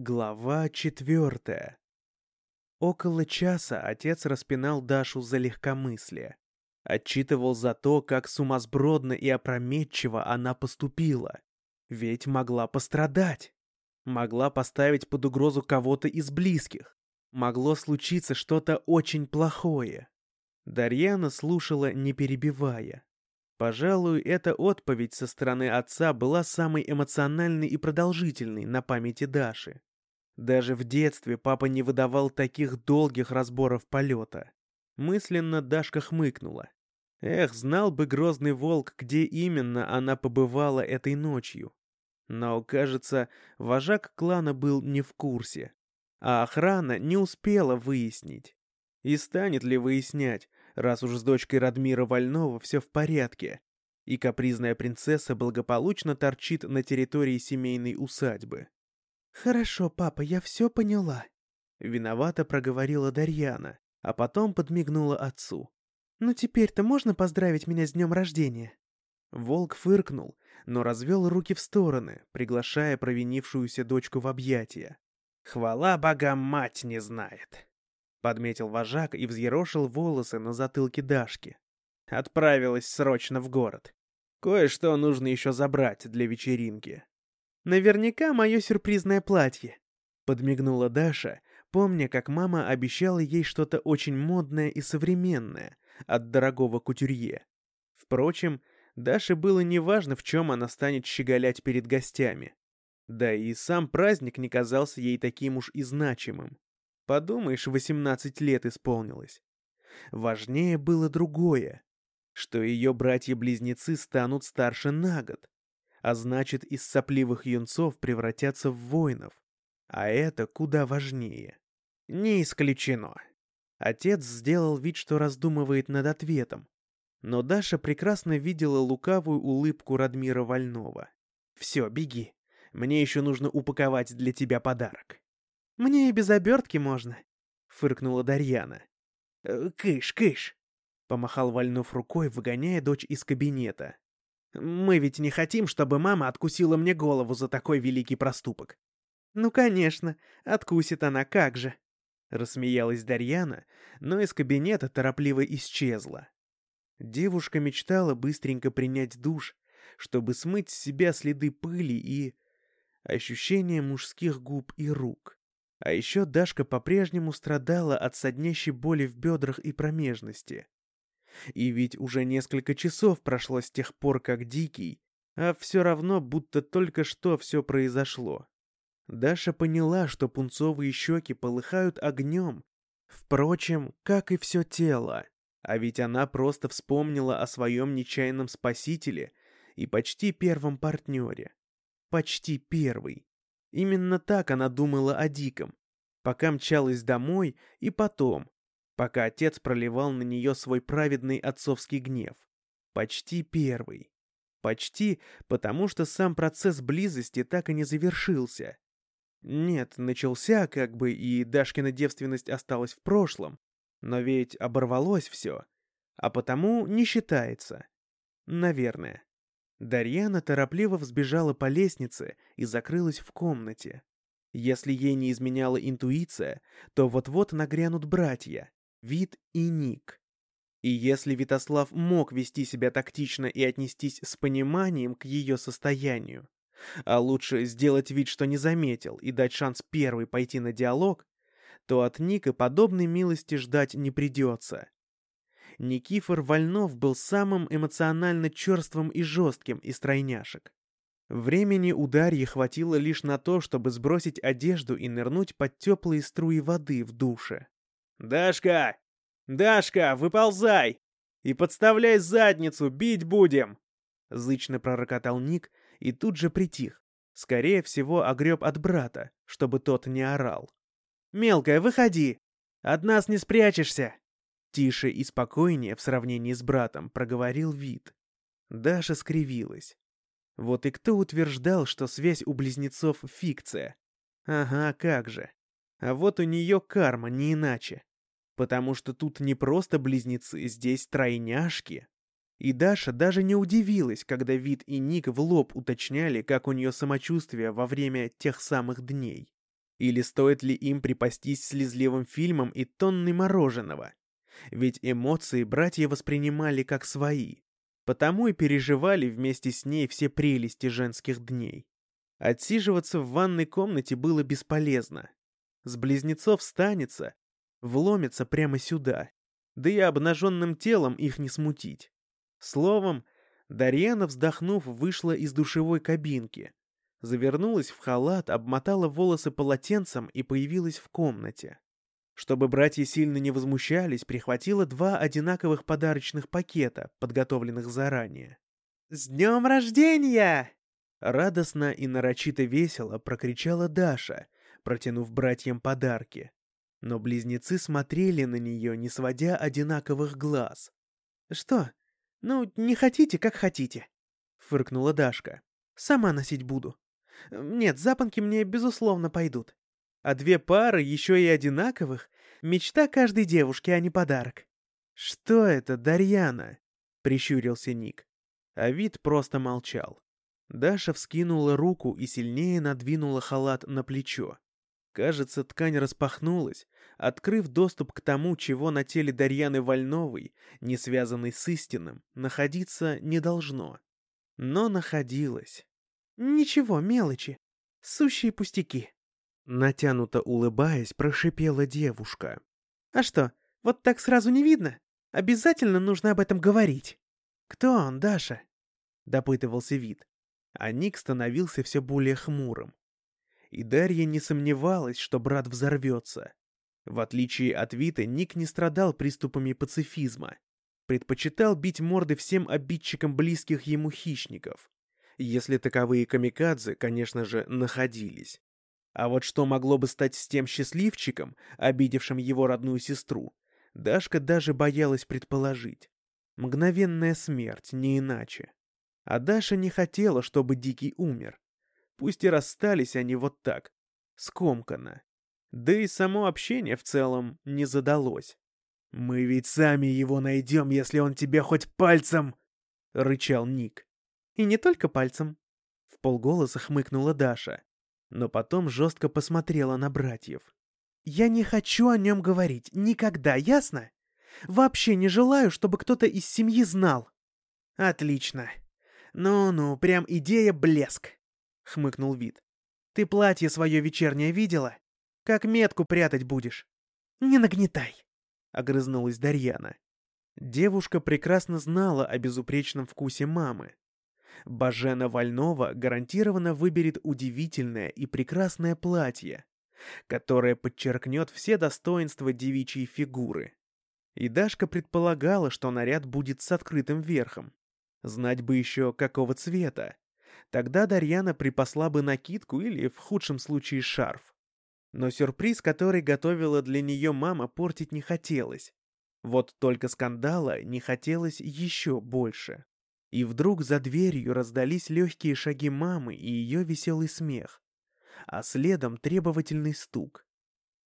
Глава четвертая. Около часа отец распинал Дашу за легкомыслие. Отчитывал за то, как сумасбродно и опрометчиво она поступила. Ведь могла пострадать. Могла поставить под угрозу кого-то из близких. Могло случиться что-то очень плохое. Дарьяна слушала, не перебивая. Пожалуй, эта отповедь со стороны отца была самой эмоциональной и продолжительной на памяти Даши. Даже в детстве папа не выдавал таких долгих разборов полета. Мысленно Дашка хмыкнула. Эх, знал бы грозный волк, где именно она побывала этой ночью. Но, кажется, вожак клана был не в курсе. А охрана не успела выяснить. И станет ли выяснять, раз уж с дочкой Радмира Вольнова все в порядке, и капризная принцесса благополучно торчит на территории семейной усадьбы. «Хорошо, папа, я все поняла», — виновато проговорила Дарьяна, а потом подмигнула отцу. «Ну теперь-то можно поздравить меня с днем рождения?» Волк фыркнул, но развел руки в стороны, приглашая провинившуюся дочку в объятия. «Хвала богам, мать не знает!» — подметил вожак и взъерошил волосы на затылке Дашки. Отправилась срочно в город. Кое-что нужно еще забрать для вечеринки. Наверняка мое сюрпризное платье», — подмигнула Даша, помня, как мама обещала ей что-то очень модное и современное от дорогого кутюрье. Впрочем, Даше было неважно, в чем она станет щеголять перед гостями. Да и сам праздник не казался ей таким уж и значимым. Подумаешь, 18 лет исполнилось. Важнее было другое, что ее братья-близнецы станут старше на год а значит, из сопливых юнцов превратятся в воинов. А это куда важнее. Не исключено. Отец сделал вид, что раздумывает над ответом. Но Даша прекрасно видела лукавую улыбку Радмира Вольнова. «Все, беги. Мне еще нужно упаковать для тебя подарок». «Мне и без обертки можно», — фыркнула Дарьяна. «Э, «Кыш, кыш!» — помахал Вольнов рукой, выгоняя дочь из кабинета. Мы ведь не хотим, чтобы мама откусила мне голову за такой великий проступок. Ну, конечно, откусит она, как же. Рассмеялась Дарьяна, но из кабинета торопливо исчезла. Девушка мечтала быстренько принять душ, чтобы смыть с себя следы пыли и... ощущение мужских губ и рук. А еще Дашка по-прежнему страдала от соднящей боли в бедрах и промежности. И ведь уже несколько часов прошло с тех пор, как Дикий, а все равно будто только что все произошло. Даша поняла, что пунцовые щеки полыхают огнем, впрочем, как и все тело. А ведь она просто вспомнила о своем нечаянном спасителе и почти первом партнере. Почти первый. Именно так она думала о Диком, пока мчалась домой и потом, пока отец проливал на нее свой праведный отцовский гнев. Почти первый. Почти, потому что сам процесс близости так и не завершился. Нет, начался как бы, и Дашкина девственность осталась в прошлом, но ведь оборвалось все, а потому не считается. Наверное. Дарьяна торопливо взбежала по лестнице и закрылась в комнате. Если ей не изменяла интуиция, то вот-вот нагрянут братья вид и ник. И если Витослав мог вести себя тактично и отнестись с пониманием к ее состоянию, а лучше сделать вид, что не заметил, и дать шанс первой пойти на диалог, то от Ника подобной милости ждать не придется. Никифор Вольнов был самым эмоционально черствым и жестким из тройняшек. Времени у Дарьи хватило лишь на то, чтобы сбросить одежду и нырнуть под теплые струи воды в душе. «Дашка! Дашка, выползай! И подставляй задницу, бить будем!» Зычно пророкотал Ник и тут же притих. Скорее всего, огреб от брата, чтобы тот не орал. «Мелкая, выходи! От нас не спрячешься!» Тише и спокойнее в сравнении с братом проговорил вид. Даша скривилась. Вот и кто утверждал, что связь у близнецов — фикция? Ага, как же. А вот у нее карма, не иначе потому что тут не просто близнецы, здесь тройняшки. И Даша даже не удивилась, когда Вид и Ник в лоб уточняли, как у нее самочувствие во время тех самых дней. Или стоит ли им припастись слезливым фильмом и тонной мороженого? Ведь эмоции братья воспринимали как свои, потому и переживали вместе с ней все прелести женских дней. Отсиживаться в ванной комнате было бесполезно. С близнецов станется, вломится прямо сюда, да и обнаженным телом их не смутить. Словом, Дарьяна, вздохнув, вышла из душевой кабинки, завернулась в халат, обмотала волосы полотенцем и появилась в комнате. Чтобы братья сильно не возмущались, прихватила два одинаковых подарочных пакета, подготовленных заранее. «С днем рождения!» Радостно и нарочито весело прокричала Даша, протянув братьям подарки. Но близнецы смотрели на нее, не сводя одинаковых глаз. «Что? Ну, не хотите, как хотите», — фыркнула Дашка. «Сама носить буду. Нет, запонки мне, безусловно, пойдут. А две пары, еще и одинаковых, мечта каждой девушки, а не подарок». «Что это, Дарьяна?» — прищурился Ник. А вид просто молчал. Даша вскинула руку и сильнее надвинула халат на плечо. Кажется, ткань распахнулась, открыв доступ к тому, чего на теле Дарьяны Вольновой, не связанной с истинным, находиться не должно. Но находилось. «Ничего, мелочи. Сущие пустяки». Натянуто улыбаясь, прошипела девушка. «А что, вот так сразу не видно? Обязательно нужно об этом говорить». «Кто он, Даша?» — допытывался вид а Ник становился все более хмурым. И Дарья не сомневалась, что брат взорвется. В отличие от Вита, Ник не страдал приступами пацифизма. Предпочитал бить морды всем обидчикам близких ему хищников. Если таковые камикадзе, конечно же, находились. А вот что могло бы стать с тем счастливчиком, обидевшим его родную сестру, Дашка даже боялась предположить. Мгновенная смерть, не иначе. А Даша не хотела, чтобы Дикий умер. Пусть и расстались они вот так, скомканно. Да и само общение в целом не задалось. «Мы ведь сами его найдем, если он тебе хоть пальцем!» — рычал Ник. «И не только пальцем!» — в полголоса хмыкнула Даша, но потом жестко посмотрела на братьев. «Я не хочу о нем говорить, никогда, ясно? Вообще не желаю, чтобы кто-то из семьи знал!» «Отлично!» «Ну-ну, прям идея блеск», — хмыкнул Вид. «Ты платье свое вечернее видела? Как метку прятать будешь?» «Не нагнетай», — огрызнулась Дарьяна. Девушка прекрасно знала о безупречном вкусе мамы. Бажена Вольнова гарантированно выберет удивительное и прекрасное платье, которое подчеркнет все достоинства девичьей фигуры. И Дашка предполагала, что наряд будет с открытым верхом. Знать бы еще, какого цвета. Тогда Дарьяна припасла бы накидку или, в худшем случае, шарф. Но сюрприз, который готовила для нее мама, портить не хотелось. Вот только скандала не хотелось еще больше. И вдруг за дверью раздались легкие шаги мамы и ее веселый смех. А следом требовательный стук.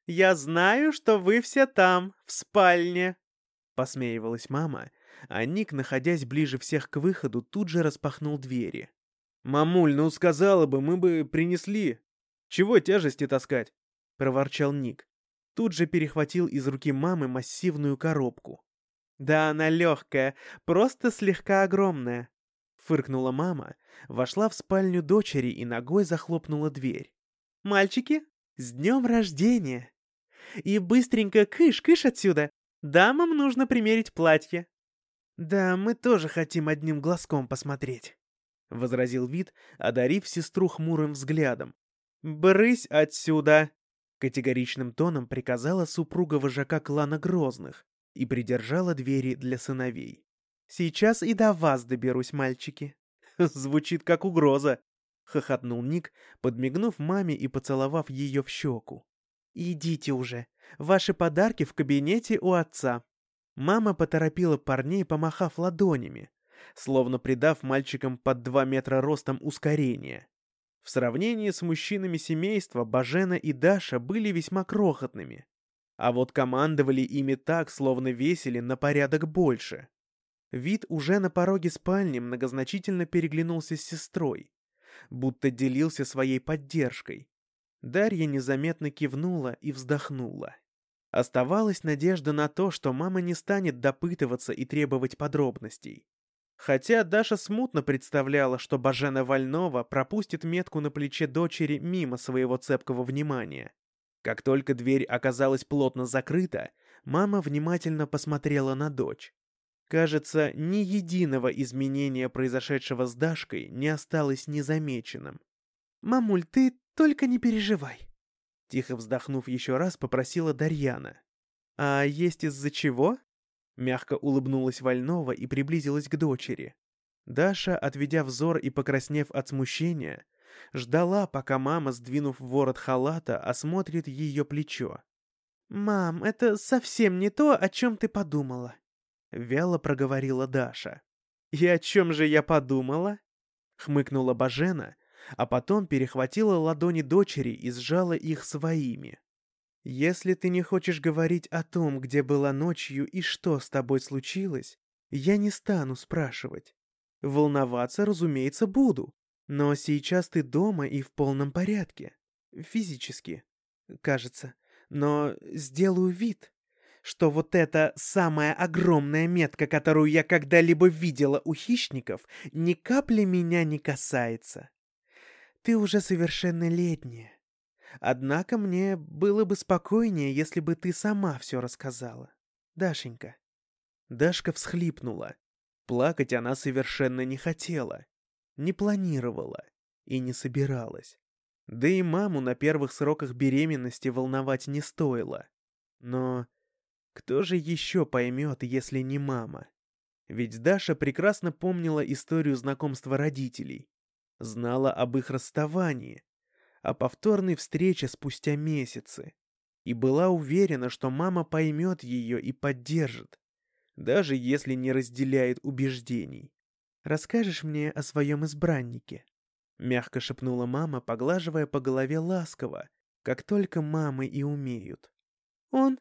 «Я знаю, что вы все там, в спальне», — посмеивалась мама, а Ник, находясь ближе всех к выходу, тут же распахнул двери. «Мамуль, ну сказала бы, мы бы принесли. Чего тяжести таскать?» — проворчал Ник. Тут же перехватил из руки мамы массивную коробку. «Да она легкая, просто слегка огромная», — фыркнула мама, вошла в спальню дочери и ногой захлопнула дверь. «Мальчики, с днем рождения! И быстренько кыш-кыш отсюда! Дамам нужно примерить платье!» «Да, мы тоже хотим одним глазком посмотреть», — возразил Вид, одарив сестру хмурым взглядом. «Брысь отсюда!» — категоричным тоном приказала супруга вожака клана Грозных и придержала двери для сыновей. «Сейчас и до вас доберусь, мальчики». «Звучит как угроза», — хохотнул Ник, подмигнув маме и поцеловав ее в щеку. «Идите уже. Ваши подарки в кабинете у отца». Мама поторопила парней, помахав ладонями, словно придав мальчикам под два метра ростом ускорение. В сравнении с мужчинами семейства Бажена и Даша были весьма крохотными, а вот командовали ими так, словно весили на порядок больше. Вид уже на пороге спальни многозначительно переглянулся с сестрой, будто делился своей поддержкой. Дарья незаметно кивнула и вздохнула. Оставалась надежда на то, что мама не станет допытываться и требовать подробностей. Хотя Даша смутно представляла, что Бажена Вольнова пропустит метку на плече дочери мимо своего цепкого внимания. Как только дверь оказалась плотно закрыта, мама внимательно посмотрела на дочь. Кажется, ни единого изменения, произошедшего с Дашкой, не осталось незамеченным. «Мамуль, ты только не переживай», — тихо вздохнув еще раз, попросила Дарьяна. «А есть из-за чего?» Мягко улыбнулась Вольнова и приблизилась к дочери. Даша, отведя взор и покраснев от смущения, ждала, пока мама, сдвинув ворот халата, осмотрит ее плечо. «Мам, это совсем не то, о чем ты подумала», — вяло проговорила Даша. «И о чем же я подумала?» — хмыкнула Бажена, а потом перехватила ладони дочери и сжала их своими. «Если ты не хочешь говорить о том, где была ночью и что с тобой случилось, я не стану спрашивать. Волноваться, разумеется, буду. Но сейчас ты дома и в полном порядке. Физически, кажется. Но сделаю вид, что вот эта самая огромная метка, которую я когда-либо видела у хищников, ни капли меня не касается. Ты уже совершеннолетняя. Однако мне было бы спокойнее, если бы ты сама все рассказала. Дашенька. Дашка всхлипнула. Плакать она совершенно не хотела, не планировала и не собиралась. Да и маму на первых сроках беременности волновать не стоило. Но кто же еще поймет, если не мама? Ведь Даша прекрасно помнила историю знакомства родителей, знала об их расставании, о повторной встрече спустя месяцы и была уверена, что мама поймет ее и поддержит, даже если не разделяет убеждений. «Расскажешь мне о своем избраннике?» — мягко шепнула мама, поглаживая по голове ласково, как только мамы и умеют. «Он...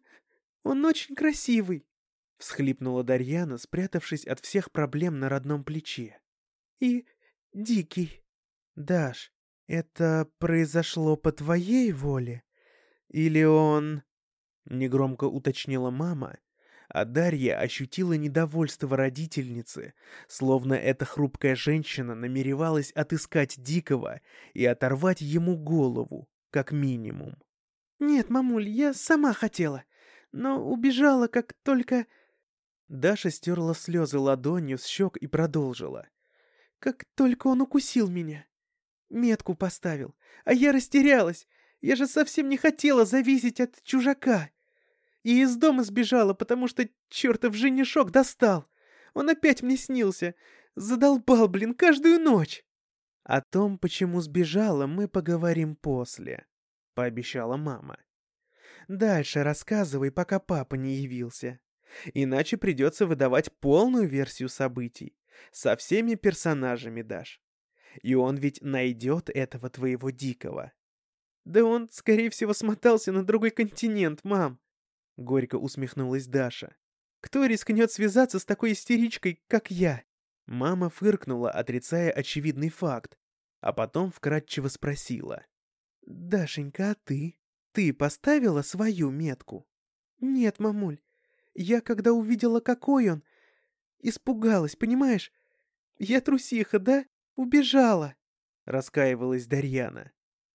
он очень красивый!» — всхлипнула Дарьяна, спрятавшись от всех проблем на родном плече. «И дикий!» «Даш, «Это произошло по твоей воле? Или он...» Негромко уточнила мама, а Дарья ощутила недовольство родительницы, словно эта хрупкая женщина намеревалась отыскать Дикого и оторвать ему голову, как минимум. «Нет, мамуль, я сама хотела, но убежала, как только...» Даша стерла слезы ладонью с щек и продолжила. «Как только он укусил меня. Метку поставил. А я растерялась. Я же совсем не хотела зависеть от чужака. И из дома сбежала, потому что чертов женишок достал. Он опять мне снился. Задолбал, блин, каждую ночь. О том, почему сбежала, мы поговорим после, — пообещала мама. Дальше рассказывай, пока папа не явился. Иначе придется выдавать полную версию событий. Со всеми персонажами дашь. И он ведь найдет этого твоего дикого. Да он, скорее всего, смотался на другой континент, мам. Горько усмехнулась Даша. Кто рискнет связаться с такой истеричкой, как я? Мама фыркнула, отрицая очевидный факт, а потом вкратчиво спросила. «Дашенька, а ты? Ты поставила свою метку?» «Нет, мамуль. Я, когда увидела, какой он, испугалась, понимаешь? Я трусиха, да? Убежала!» — раскаивалась Дарьяна.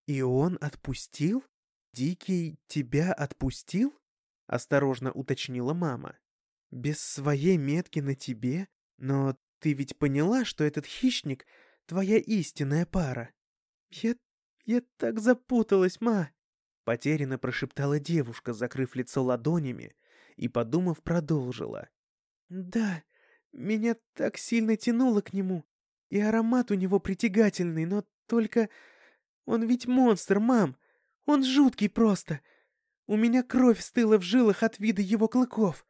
«И он отпустил? Дикий тебя отпустил?» — осторожно уточнила мама. «Без своей метки на тебе? Но ты ведь поняла, что этот хищник — твоя истинная пара?» «Я... я так запуталась, ма!» — потерянно прошептала девушка, закрыв лицо ладонями, и, подумав, продолжила. «Да, меня так сильно тянуло к нему. И аромат у него притягательный, но только... Он ведь монстр, мам! Он жуткий просто! У меня кровь стыла в жилах от вида его клыков.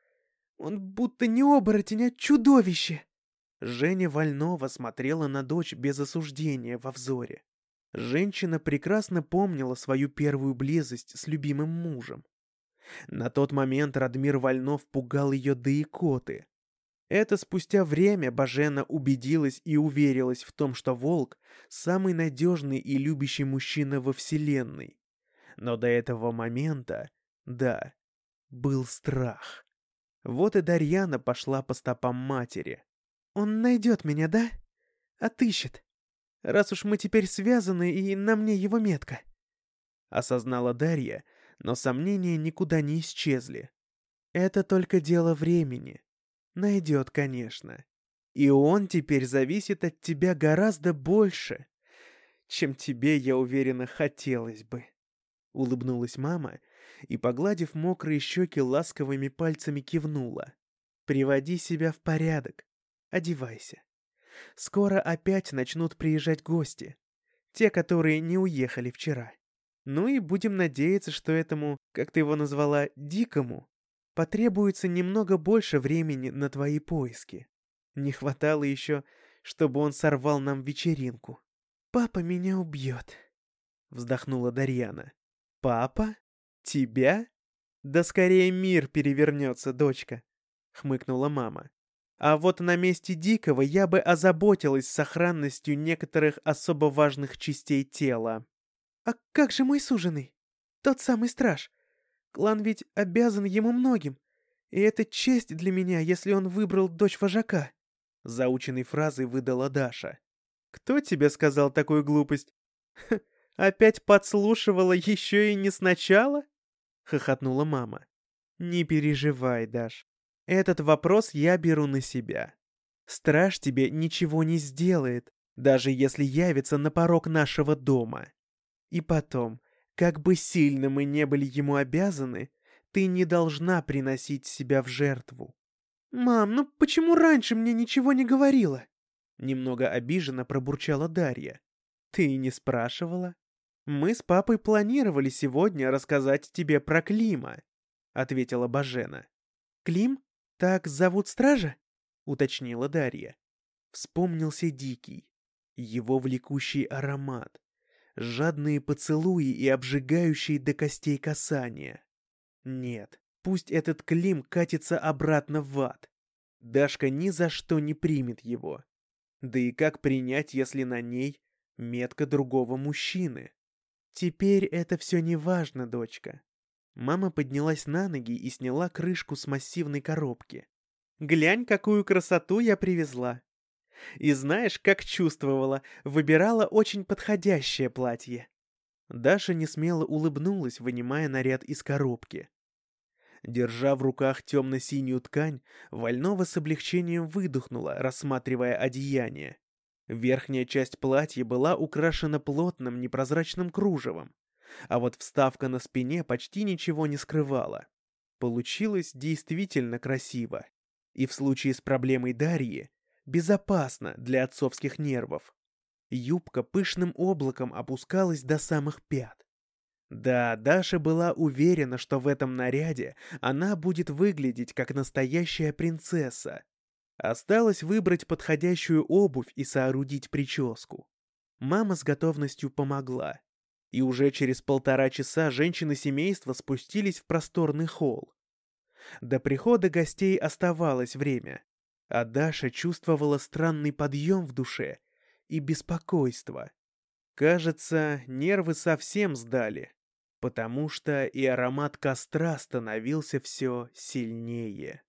Он будто не оборотень, а чудовище!» Женя Вольнова смотрела на дочь без осуждения во взоре. Женщина прекрасно помнила свою первую близость с любимым мужем. На тот момент Радмир Вольнов пугал ее до икоты. Это спустя время Бажена убедилась и уверилась в том, что волк — самый надежный и любящий мужчина во Вселенной. Но до этого момента, да, был страх. Вот и Дарьяна пошла по стопам матери. «Он найдет меня, да? Отыщет. Раз уж мы теперь связаны, и на мне его метка». Осознала Дарья, но сомнения никуда не исчезли. Это только дело времени. Найдет, конечно. И он теперь зависит от тебя гораздо больше, чем тебе, я уверена, хотелось бы. Улыбнулась мама и, погладив мокрые щеки, ласковыми пальцами кивнула. «Приводи себя в порядок. Одевайся. Скоро опять начнут приезжать гости. Те, которые не уехали вчера. Ну и будем надеяться, что этому, как ты его назвала, дикому, потребуется немного больше времени на твои поиски. Не хватало еще, чтобы он сорвал нам вечеринку. «Папа меня убьет», — вздохнула Дарьяна. «Папа? Тебя? Да скорее мир перевернется, дочка», — хмыкнула мама. «А вот на месте Дикого я бы озаботилась сохранностью некоторых особо важных частей тела». «А как же мой суженый? Тот самый страж. Клан ведь обязан ему многим. И это честь для меня, если он выбрал дочь вожака». Заученной фразой выдала Даша. «Кто тебе сказал такую глупость? опять подслушивала еще и не сначала?» Хохотнула мама. «Не переживай, Даш. Этот вопрос я беру на себя. Страж тебе ничего не сделает, даже если явится на порог нашего дома. И потом, как бы сильно мы не были ему обязаны, ты не должна приносить себя в жертву. «Мам, ну почему раньше мне ничего не говорила?» Немного обиженно пробурчала Дарья. «Ты не спрашивала? Мы с папой планировали сегодня рассказать тебе про Клима», — ответила Бажена. «Клим? Так зовут стража?» — уточнила Дарья. Вспомнился Дикий, его влекущий аромат, жадные поцелуи и обжигающие до костей касания. Нет, пусть этот Клим катится обратно в ад. Дашка ни за что не примет его. Да и как принять, если на ней метка другого мужчины? Теперь это все не важно, дочка. Мама поднялась на ноги и сняла крышку с массивной коробки. «Глянь, какую красоту я привезла!» И знаешь, как чувствовала, выбирала очень подходящее платье. Даша несмело улыбнулась, вынимая наряд из коробки. Держа в руках темно-синюю ткань, Вольнова с облегчением выдохнула, рассматривая одеяние. Верхняя часть платья была украшена плотным непрозрачным кружевом, а вот вставка на спине почти ничего не скрывала. Получилось действительно красиво. И в случае с проблемой Дарьи безопасно для отцовских нервов. Юбка пышным облаком опускалась до самых пят. Да, Даша была уверена, что в этом наряде она будет выглядеть как настоящая принцесса. Осталось выбрать подходящую обувь и соорудить прическу. Мама с готовностью помогла. И уже через полтора часа женщины семейства спустились в просторный холл. До прихода гостей оставалось время, а Даша чувствовала странный подъем в душе и беспокойство. Кажется, нервы совсем сдали, потому что и аромат костра становился все сильнее.